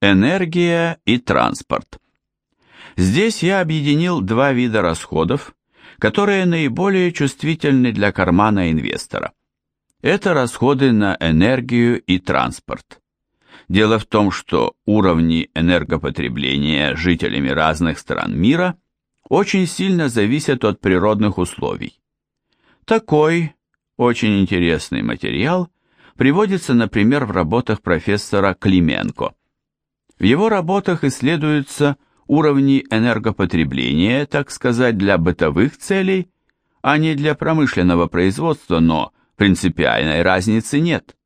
Энергия и транспорт. Здесь я объединил два вида расходов, которые наиболее чувствительны для кармана инвестора. Это расходы на энергию и транспорт. Дело в том, что уровни энергопотребления жителями разных стран мира очень сильно зависят от природных условий. Такой очень интересный материал приводится, например, в работах профессора Клименко. В его работах исследуются уровни энергопотребления, так сказать, для бытовых целей, а не для промышленного производства, но принципиальной разницы нет.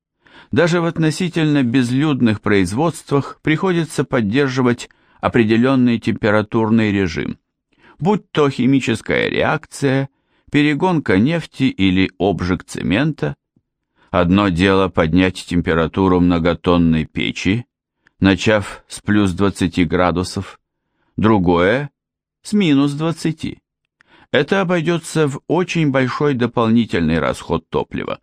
Даже в относительно безлюдных производствах приходится поддерживать определенный температурный режим, будь то химическая реакция, перегонка нефти или обжиг цемента. Одно дело поднять температуру многотонной печи, начав с плюс 20 градусов, другое – с минус 20. Это обойдется в очень большой дополнительный расход топлива.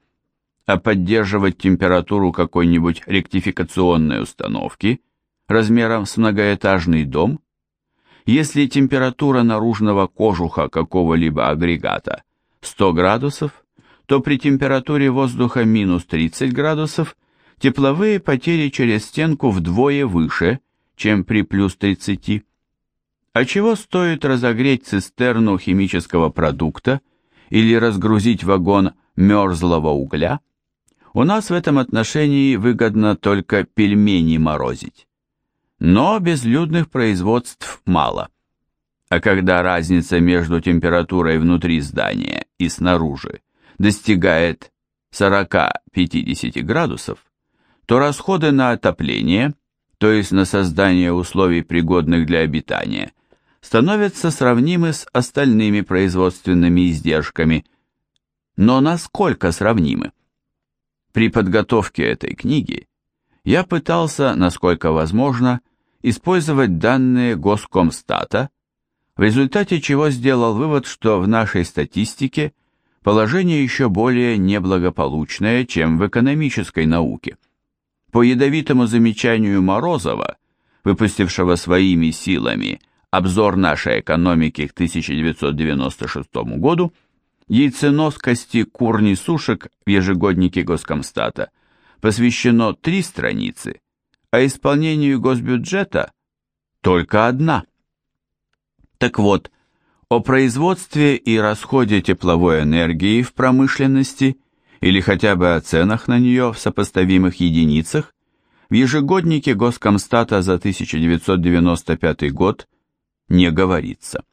А поддерживать температуру какой-нибудь ректификационной установки размером с многоэтажный дом, если температура наружного кожуха какого-либо агрегата 100 градусов, то при температуре воздуха минус 30 градусов тепловые потери через стенку вдвое выше, чем при плюс 30. А чего стоит разогреть цистерну химического продукта или разгрузить вагон мерзлого угля? У нас в этом отношении выгодно только пельмени морозить. Но безлюдных производств мало. А когда разница между температурой внутри здания и снаружи достигает 40-50 градусов, то расходы на отопление, то есть на создание условий пригодных для обитания, становятся сравнимы с остальными производственными издержками. Но насколько сравнимы? При подготовке этой книги я пытался, насколько возможно, использовать данные Госкомстата, в результате чего сделал вывод, что в нашей статистике положение еще более неблагополучное, чем в экономической науке. По ядовитому замечанию Морозова, выпустившего своими силами обзор нашей экономики к 1996 году, яйценоскости кур-несушек в ежегоднике Госкомстата посвящено три страницы, а исполнению госбюджета только одна. Так вот, о производстве и расходе тепловой энергии в промышленности или хотя бы о ценах на нее в сопоставимых единицах в ежегоднике Госкомстата за 1995 год не говорится.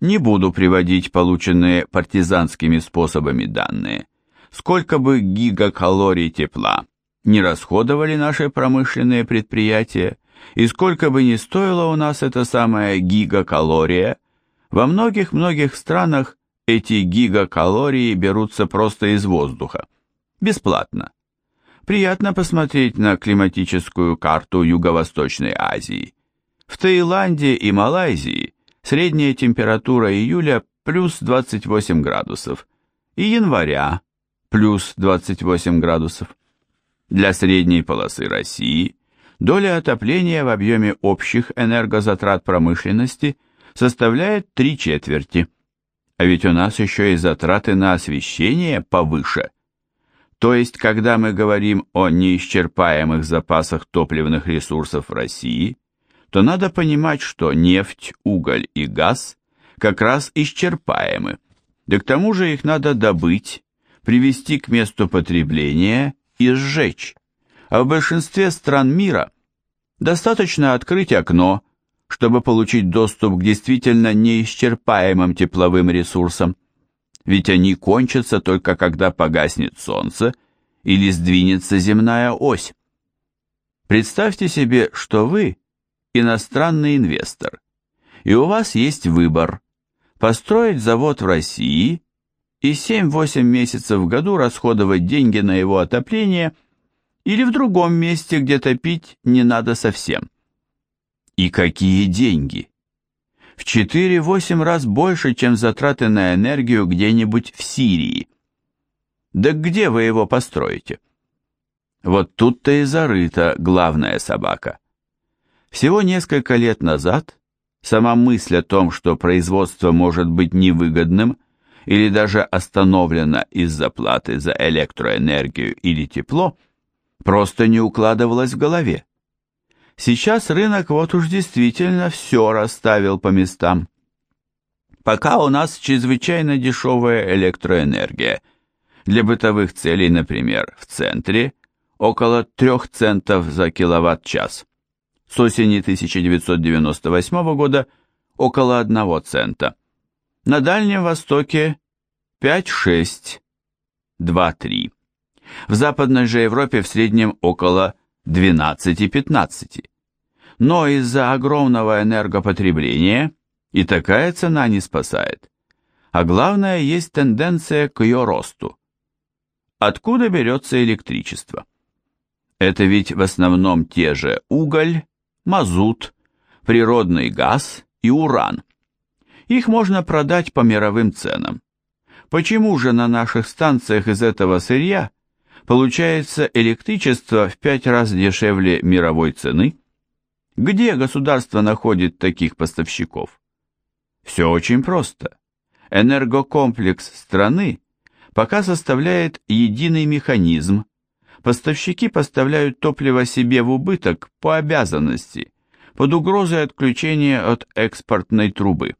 Не буду приводить полученные партизанскими способами данные. Сколько бы гигакалорий тепла не расходовали наши промышленные предприятия, и сколько бы ни стоила у нас эта самая гигакалория, во многих-многих странах эти гигакалории берутся просто из воздуха, бесплатно. Приятно посмотреть на климатическую карту Юго-Восточной Азии. В Таиланде и Малайзии средняя температура июля плюс 28 градусов и января плюс 28 градусов. Для средней полосы России доля отопления в объеме общих энергозатрат промышленности составляет три четверти. А ведь у нас еще и затраты на освещение повыше. То есть, когда мы говорим о неисчерпаемых запасах топливных ресурсов России, то надо понимать, что нефть, уголь и газ как раз исчерпаемы, да к тому же их надо добыть, привести к месту потребления и сжечь. А в большинстве стран мира достаточно открыть окно, чтобы получить доступ к действительно неисчерпаемым тепловым ресурсам, ведь они кончатся только когда погаснет солнце или сдвинется земная ось. Представьте себе, что вы иностранный инвестор, и у вас есть выбор – построить завод в России и 7-8 месяцев в году расходовать деньги на его отопление или в другом месте, где топить не надо совсем. И какие деньги? В 4-8 раз больше, чем затраты на энергию где-нибудь в Сирии. Да где вы его построите? Вот тут-то и зарыта главная собака – Всего несколько лет назад сама мысль о том, что производство может быть невыгодным или даже остановлено из-за платы за электроэнергию или тепло, просто не укладывалась в голове. Сейчас рынок вот уж действительно все расставил по местам. Пока у нас чрезвычайно дешевая электроэнергия. Для бытовых целей, например, в центре около 3 центов за киловатт-час. С осени 1998 года около 1 цента. На Дальнем Востоке 5-6, 2-3. В Западной же Европе в среднем около 12-15. Но из-за огромного энергопотребления и такая цена не спасает. А главное, есть тенденция к ее росту. Откуда берется электричество? Это ведь в основном те же уголь, мазут, природный газ и уран. Их можно продать по мировым ценам. Почему же на наших станциях из этого сырья получается электричество в пять раз дешевле мировой цены? Где государство находит таких поставщиков? Все очень просто. Энергокомплекс страны пока составляет единый механизм. Поставщики поставляют топливо себе в убыток по обязанности, под угрозой отключения от экспортной трубы.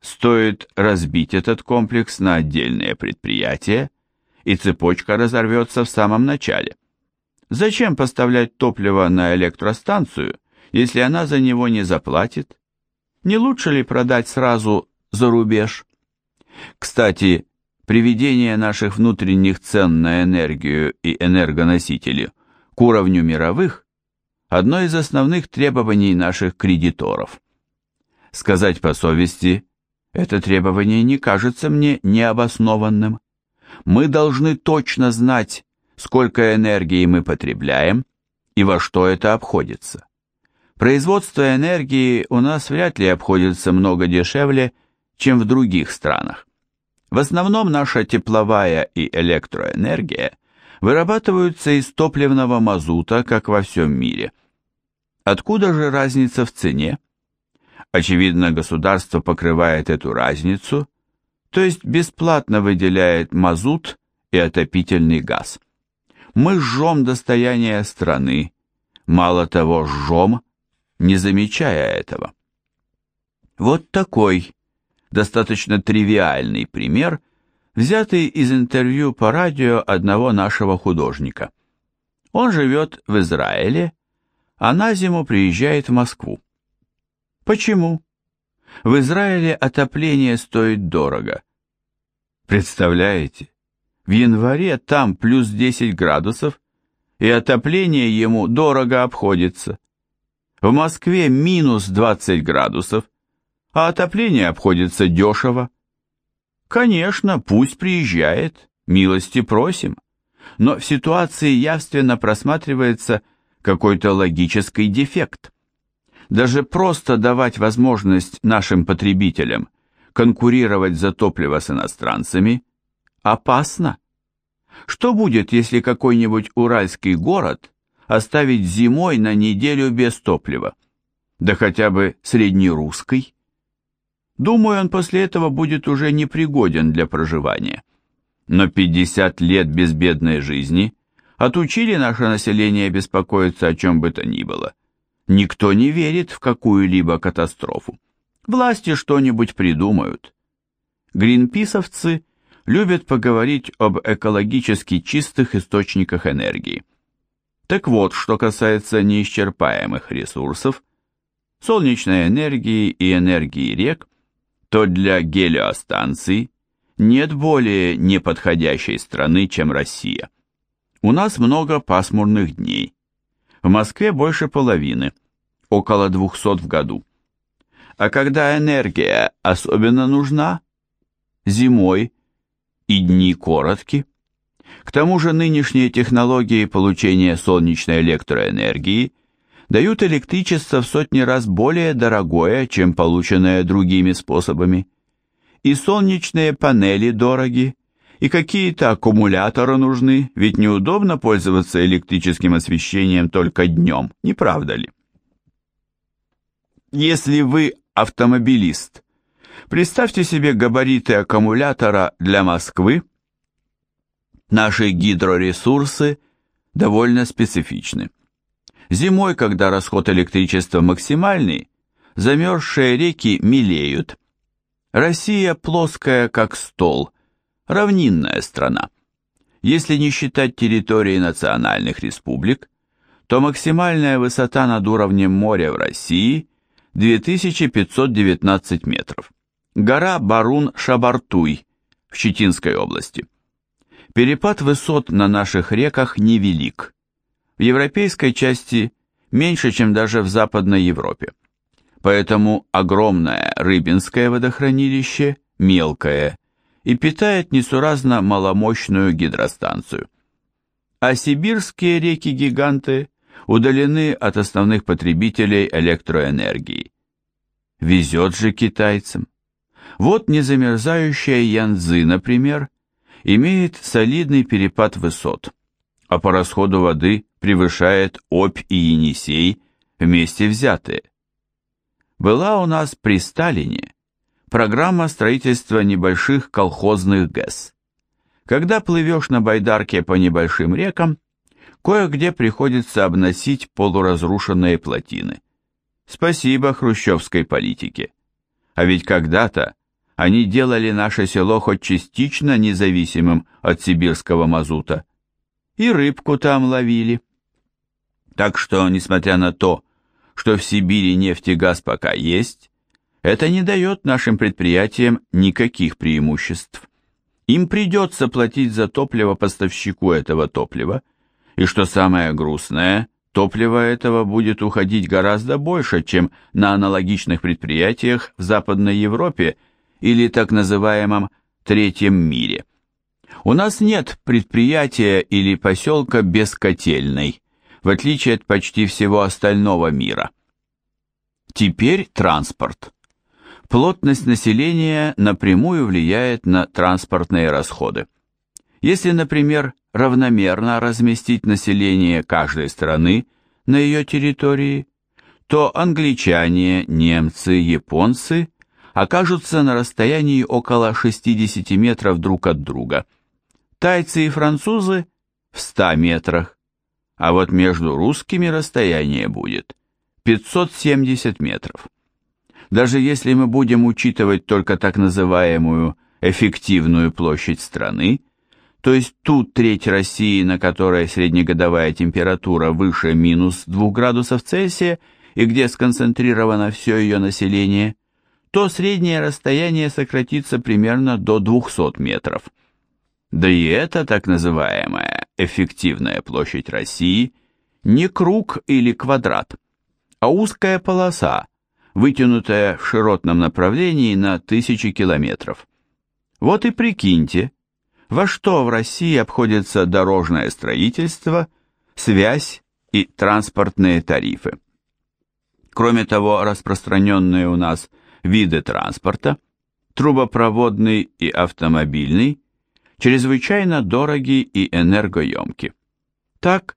Стоит разбить этот комплекс на отдельные предприятия, и цепочка разорвется в самом начале. Зачем поставлять топливо на электростанцию, если она за него не заплатит? Не лучше ли продать сразу за рубеж? Кстати, приведение наших внутренних цен на энергию и энергоносители к уровню мировых – одно из основных требований наших кредиторов. Сказать по совести, это требование не кажется мне необоснованным. Мы должны точно знать, сколько энергии мы потребляем и во что это обходится. Производство энергии у нас вряд ли обходится много дешевле, чем в других странах. В основном наша тепловая и электроэнергия вырабатываются из топливного мазута, как во всем мире. Откуда же разница в цене? Очевидно, государство покрывает эту разницу, то есть бесплатно выделяет мазут и отопительный газ. Мы жжем достояние страны, мало того, жжем – не замечая этого. Вот такой достаточно тривиальный пример, взятый из интервью по радио одного нашего художника. Он живет в Израиле, а на зиму приезжает в Москву. Почему? В Израиле отопление стоит дорого. Представляете? В январе там плюс 10 градусов, и отопление ему дорого обходится. В Москве минус 20 градусов, а отопление обходится дешево. Конечно, пусть приезжает, милости просим, но в ситуации явственно просматривается какой-то логический дефект. Даже просто давать возможность нашим потребителям конкурировать за топливо с иностранцами опасно. Что будет, если какой-нибудь уральский город оставить зимой на неделю без топлива, да хотя бы среднерусской. Думаю, он после этого будет уже непригоден для проживания. Но 50 лет безбедной жизни отучили наше население беспокоиться о чем бы то ни было. Никто не верит в какую-либо катастрофу. Власти что-нибудь придумают. Гринписовцы любят поговорить об экологически чистых источниках энергии. Так вот, что касается неисчерпаемых ресурсов, солнечной энергии и энергии рек, то для гелиостанций нет более неподходящей страны, чем Россия. У нас много пасмурных дней. В Москве больше половины, около 200 в году. А когда энергия особенно нужна, зимой и дни короткие, к тому же нынешние технологии получения солнечной электроэнергии дают электричество в сотни раз более дорогое, чем полученное другими способами. И солнечные панели дороги, и какие-то аккумуляторы нужны, ведь неудобно пользоваться электрическим освещением только днем, не правда ли? Если вы автомобилист, представьте себе габариты аккумулятора для Москвы. Наши гидроресурсы довольно специфичны. Зимой, когда расход электричества максимальный, замерзшие реки мелеют. Россия плоская, как стол, равнинная страна. Если не считать территории национальных республик, то максимальная высота над уровнем моря в России 2519 метров. Гора Барун-Шабартуй в Читинской области. Перепад высот на наших реках невелик. В европейской части меньше, чем даже в Западной Европе. Поэтому огромное Рыбинское водохранилище мелкое и питает несуразно маломощную гидростанцию. А сибирские реки-гиганты удалены от основных потребителей электроэнергии. Везет же китайцам. Вот незамерзающая Янцзы, например, имеет солидный перепад высот, а по расходу воды превышает Обь и Енисей вместе взятые. Была у нас при Сталине программа строительства небольших колхозных ГЭС. Когда плывешь на байдарке по небольшим рекам, кое-где приходится обносить полуразрушенные плотины. Спасибо хрущевской политике. А ведь когда-то они делали наше село хоть частично независимым от сибирского мазута. И рыбку там ловили. Так что, несмотря на то, что в Сибири нефть и газ пока есть, это не дает нашим предприятиям никаких преимуществ. Им придется платить за топливо поставщику этого топлива, и что самое грустное, топливо этого будет уходить гораздо больше, чем на аналогичных предприятиях в Западной Европе или так называемом Третьем мире. У нас нет предприятия или поселка без котельной, в отличие от почти всего остального мира. Теперь транспорт. Плотность населения напрямую влияет на транспортные расходы. Если, например, равномерно разместить население каждой страны на ее территории, то англичане, немцы, японцы окажутся на расстоянии около 60 метров друг от друга, тайцы и французы в 100 метрах, а вот между русскими расстояние будет 570 метров. Даже если мы будем учитывать только так называемую эффективную площадь страны, то есть ту треть России, на которой среднегодовая температура выше минус 2 градусов Цельсия и где сконцентрировано все ее население, то среднее расстояние сократится примерно до 200 метров. Да и это так называемая эффективная площадь России не круг или квадрат, а узкая полоса, вытянутая в широтном направлении на тысячи километров. Вот и прикиньте, во что в России обходится дорожное строительство, связь и транспортные тарифы. Кроме того, распространенные у нас виды транспорта, трубопроводный и автомобильный, чрезвычайно дороги и энергоемки. Так,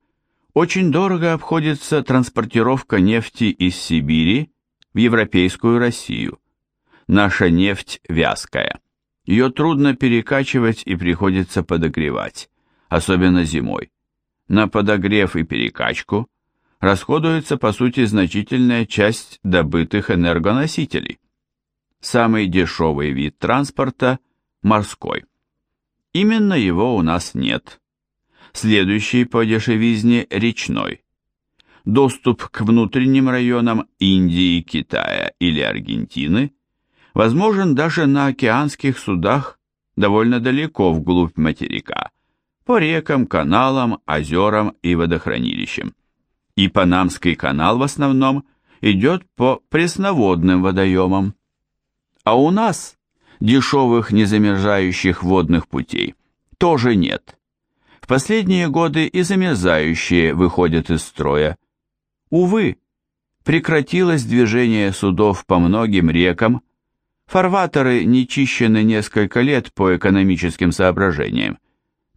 очень дорого обходится транспортировка нефти из Сибири в европейскую Россию. Наша нефть вязкая. Ее трудно перекачивать и приходится подогревать, особенно зимой. На подогрев и перекачку расходуется по сути значительная часть добытых энергоносителей. Самый дешевый вид транспорта – морской. Именно его у нас нет. Следующий по дешевизне – речной доступ к внутренним районам Индии, Китая или Аргентины возможен даже на океанских судах довольно далеко вглубь материка, по рекам, каналам, озерам и водохранилищам. И Панамский канал в основном идет по пресноводным водоемам. А у нас дешевых незамерзающих водных путей тоже нет. В последние годы и замерзающие выходят из строя, Увы, прекратилось движение судов по многим рекам, фарватеры не чищены несколько лет по экономическим соображениям,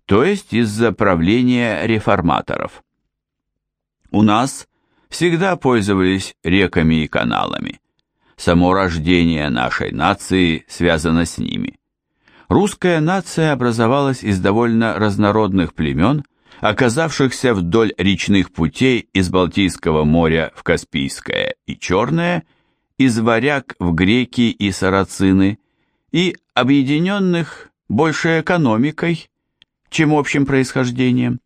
то есть из-за правления реформаторов. У нас всегда пользовались реками и каналами, Само рождение нашей нации связано с ними. Русская нация образовалась из довольно разнородных племен, оказавшихся вдоль речных путей из Балтийского моря в Каспийское и Черное, из варяг в греки и сарацины, и объединенных больше экономикой, чем общим происхождением.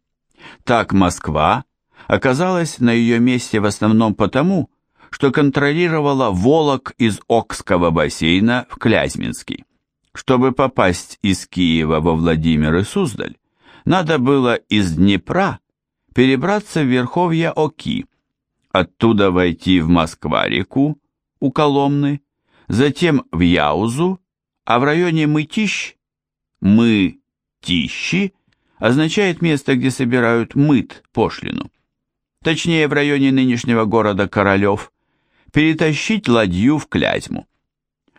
Так Москва оказалась на ее месте в основном потому, что контролировала Волок из Окского бассейна в Клязьминский. Чтобы попасть из Киева во Владимир и Суздаль, надо было из Днепра перебраться в Верховья Оки, оттуда войти в Москва-реку у Коломны, затем в Яузу, а в районе Мытищ «мы-тищи» означает место, где собирают мыт, пошлину. Точнее, в районе нынешнего города Королев, перетащить ладью в Клязьму.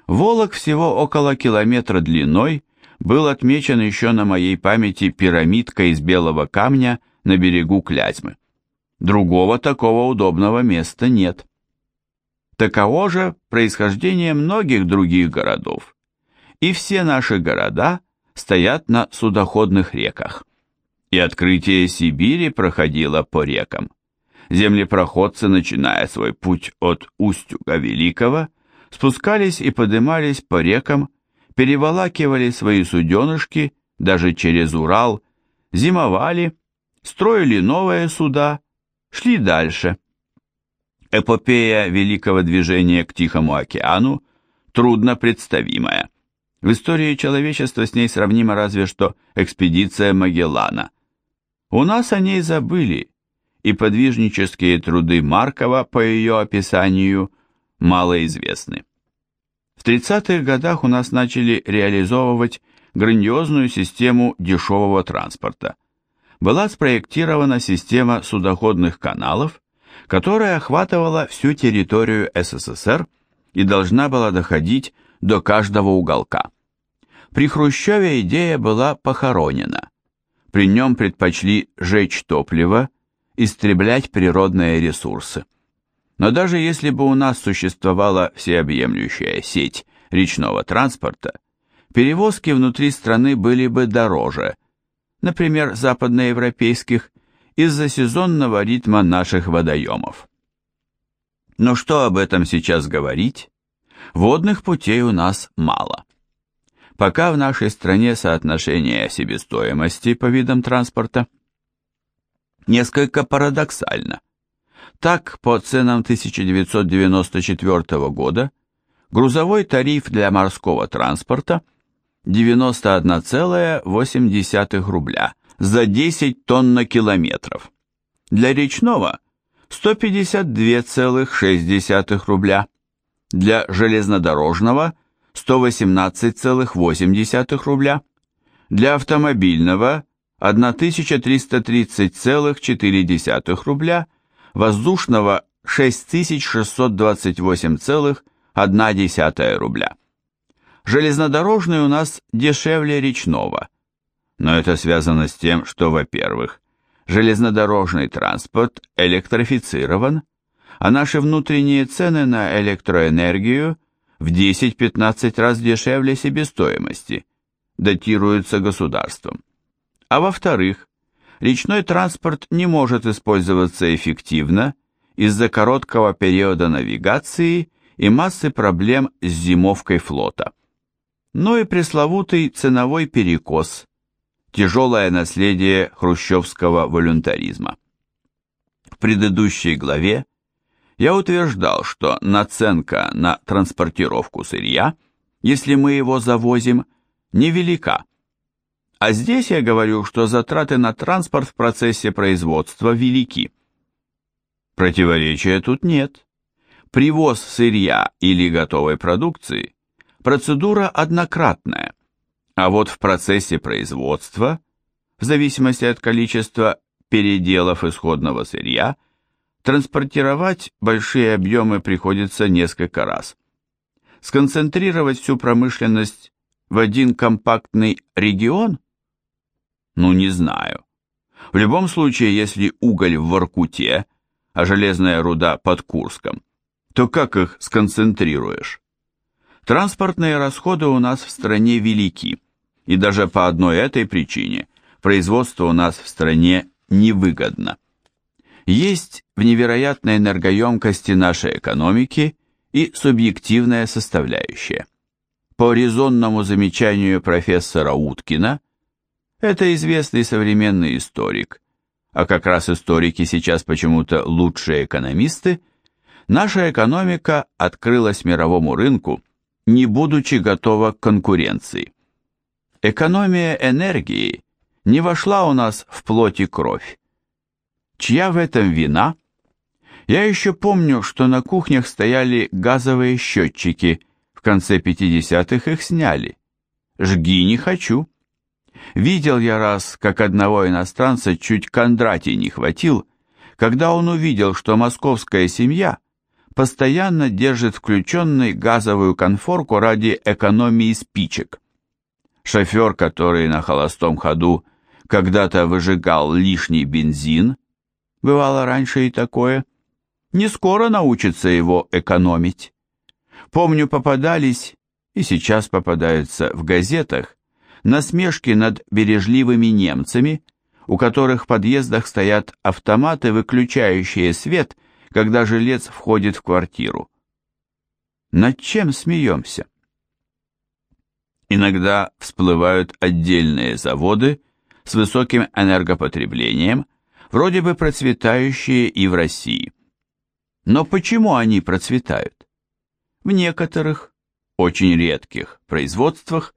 Волок всего около километра длиной был отмечен еще на моей памяти пирамидкой из белого камня на берегу Клязьмы. Другого такого удобного места нет. Таково же происхождение многих других городов. И все наши города стоят на судоходных реках. И открытие Сибири проходило по рекам. Землепроходцы, начиная свой путь от Устюга Великого, спускались и подымались по рекам переволакивали свои суденышки даже через Урал, зимовали, строили новые суда, шли дальше. Эпопея великого движения к Тихому океану трудно представимая. В истории человечества с ней сравнима разве что экспедиция Магеллана. У нас о ней забыли, и подвижнические труды Маркова по ее описанию малоизвестны. В 30-х годах у нас начали реализовывать грандиозную систему дешевого транспорта. Была спроектирована система судоходных каналов, которая охватывала всю территорию СССР и должна была доходить до каждого уголка. При Хрущеве идея была похоронена. При нем предпочли жечь топливо, истреблять природные ресурсы. Но даже если бы у нас существовала всеобъемлющая сеть речного транспорта, перевозки внутри страны были бы дороже, например, западноевропейских, из-за сезонного ритма наших водоемов. Но что об этом сейчас говорить? Водных путей у нас мало. Пока в нашей стране соотношение себестоимости по видам транспорта несколько парадоксально. Так, по ценам 1994 года, грузовой тариф для морского транспорта 91,8 рубля за 10 тонн на километров. Для речного 152,6 рубля. Для железнодорожного 118,8 рубля. Для автомобильного 1330,4 рубля воздушного 6628,1 рубля. Железнодорожный у нас дешевле речного, но это связано с тем, что, во-первых, железнодорожный транспорт электрифицирован, а наши внутренние цены на электроэнергию в 10-15 раз дешевле себестоимости, датируются государством. А во-вторых, речной транспорт не может использоваться эффективно из-за короткого периода навигации и массы проблем с зимовкой флота. Ну и пресловутый ценовой перекос, тяжелое наследие хрущевского волюнтаризма. В предыдущей главе я утверждал, что наценка на транспортировку сырья, если мы его завозим, невелика, а здесь я говорю, что затраты на транспорт в процессе производства велики. Противоречия тут нет. Привоз сырья или готовой продукции – процедура однократная, а вот в процессе производства, в зависимости от количества переделов исходного сырья, транспортировать большие объемы приходится несколько раз. Сконцентрировать всю промышленность в один компактный регион – ну, не знаю. В любом случае, если уголь в Воркуте, а железная руда под Курском, то как их сконцентрируешь? Транспортные расходы у нас в стране велики, и даже по одной этой причине производство у нас в стране невыгодно. Есть в невероятной энергоемкости нашей экономики и субъективная составляющая. По резонному замечанию профессора Уткина, это известный современный историк, а как раз историки сейчас почему-то лучшие экономисты, наша экономика открылась мировому рынку, не будучи готова к конкуренции. Экономия энергии не вошла у нас в плоть и кровь. Чья в этом вина? Я еще помню, что на кухнях стояли газовые счетчики, в конце 50-х их сняли. Жги не хочу. Видел я раз, как одного иностранца чуть Кондратий не хватил, когда он увидел, что московская семья постоянно держит включенной газовую конфорку ради экономии спичек. Шофер, который на холостом ходу когда-то выжигал лишний бензин, бывало раньше и такое, не скоро научится его экономить. Помню, попадались, и сейчас попадаются в газетах, насмешки над бережливыми немцами, у которых в подъездах стоят автоматы, выключающие свет, когда жилец входит в квартиру. Над чем смеемся? Иногда всплывают отдельные заводы с высоким энергопотреблением, вроде бы процветающие и в России. Но почему они процветают? В некоторых, очень редких производствах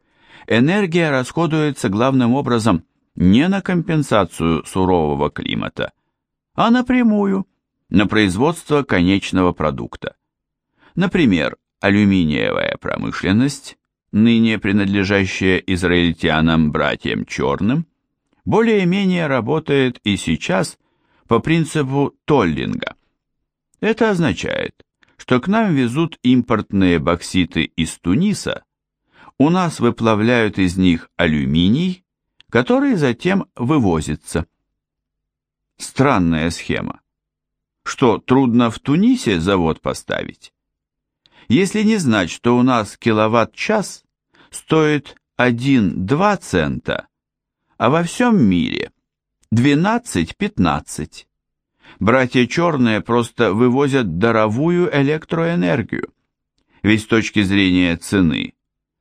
энергия расходуется главным образом не на компенсацию сурового климата, а напрямую на производство конечного продукта. Например, алюминиевая промышленность, ныне принадлежащая израильтянам братьям Черным, более-менее работает и сейчас по принципу толлинга. Это означает, что к нам везут импортные бокситы из Туниса, у нас выплавляют из них алюминий, который затем вывозится. Странная схема. Что, трудно в Тунисе завод поставить? Если не знать, что у нас киловатт-час стоит 1-2 цента, а во всем мире 12-15. Братья черные просто вывозят даровую электроэнергию. Ведь с точки зрения цены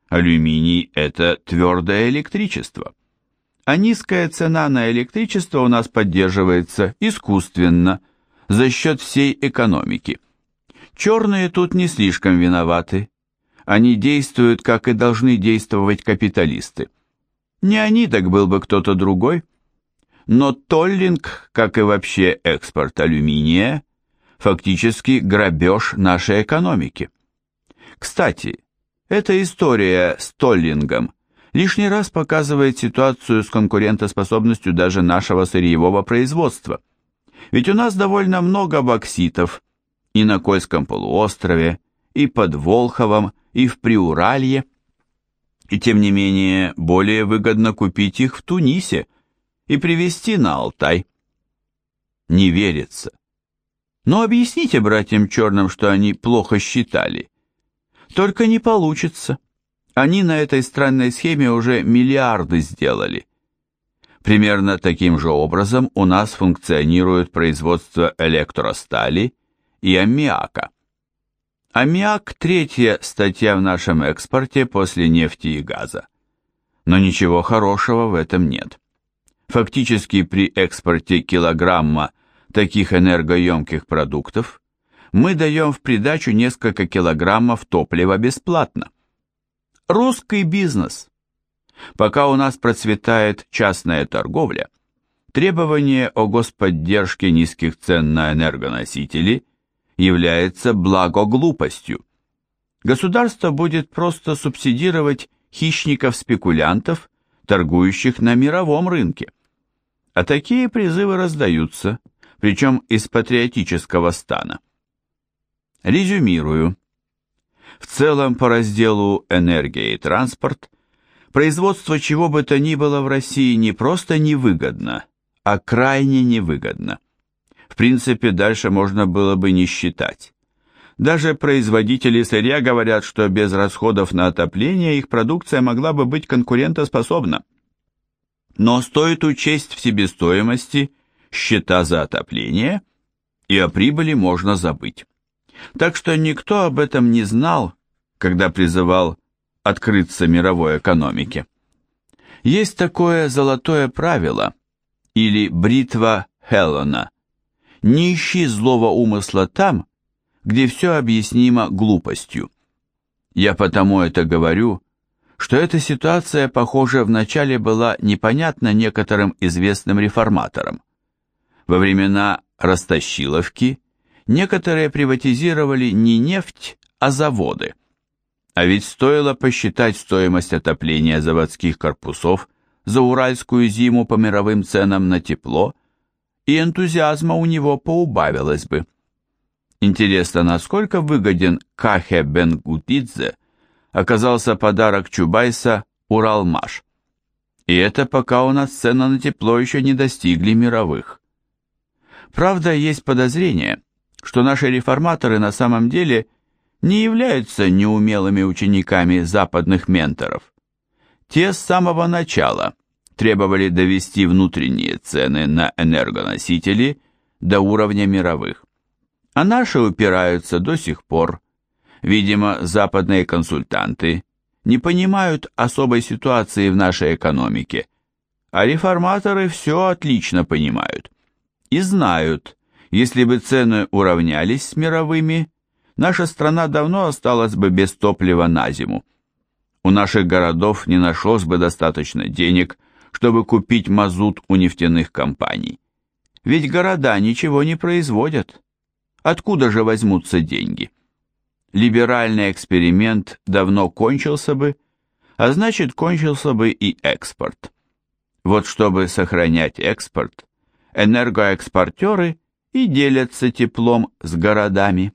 алюминий – это твердое электричество. А низкая цена на электричество у нас поддерживается искусственно, за счет всей экономики. Черные тут не слишком виноваты. Они действуют, как и должны действовать капиталисты. Не они, так был бы кто-то другой. Но толлинг, как и вообще экспорт алюминия, фактически грабеж нашей экономики. Кстати, эта история с толлингом лишний раз показывает ситуацию с конкурентоспособностью даже нашего сырьевого производства. Ведь у нас довольно много бокситов и на Кольском полуострове, и под Волховом, и в Приуралье – и тем не менее более выгодно купить их в Тунисе и привезти на Алтай. Не верится. Но объясните братьям черным, что они плохо считали. Только не получится. Они на этой странной схеме уже миллиарды сделали. Примерно таким же образом у нас функционирует производство электростали и аммиака. Аммиак – третья статья в нашем экспорте после нефти и газа. Но ничего хорошего в этом нет. Фактически при экспорте килограмма таких энергоемких продуктов мы даем в придачу несколько килограммов топлива бесплатно. Русский бизнес. Пока у нас процветает частная торговля, требование о господдержке низких цен на энергоносители – является благоглупостью. Государство будет просто субсидировать хищников-спекулянтов, торгующих на мировом рынке. А такие призывы раздаются, причем из патриотического стана. Резюмирую. В целом по разделу «Энергия и транспорт» производство чего бы то ни было в России не просто невыгодно, а крайне невыгодно. В принципе, дальше можно было бы не считать. Даже производители сырья говорят, что без расходов на отопление их продукция могла бы быть конкурентоспособна. Но стоит учесть в себестоимости счета за отопление, и о прибыли можно забыть. Так что никто об этом не знал, когда призывал открыться мировой экономике. Есть такое золотое правило, или бритва Хеллона. Не ищи злого умысла там, где все объяснимо глупостью. Я потому это говорю, что эта ситуация, похоже, вначале была непонятна некоторым известным реформаторам. Во времена Растащиловки некоторые приватизировали не нефть, а заводы. А ведь стоило посчитать стоимость отопления заводских корпусов за уральскую зиму по мировым ценам на тепло, и энтузиазма у него поубавилось бы. Интересно, насколько выгоден Кахе Бенгутидзе оказался подарок Чубайса Уралмаш. И это пока у нас цены на тепло еще не достигли мировых. Правда, есть подозрение, что наши реформаторы на самом деле не являются неумелыми учениками западных менторов. Те с самого начала требовали довести внутренние цены на энергоносители до уровня мировых. А наши упираются до сих пор. Видимо, западные консультанты не понимают особой ситуации в нашей экономике, а реформаторы все отлично понимают и знают, если бы цены уравнялись с мировыми, наша страна давно осталась бы без топлива на зиму. У наших городов не нашлось бы достаточно денег, чтобы купить мазут у нефтяных компаний. Ведь города ничего не производят. Откуда же возьмутся деньги? Либеральный эксперимент давно кончился бы, а значит кончился бы и экспорт. Вот чтобы сохранять экспорт, энергоэкспортеры и делятся теплом с городами.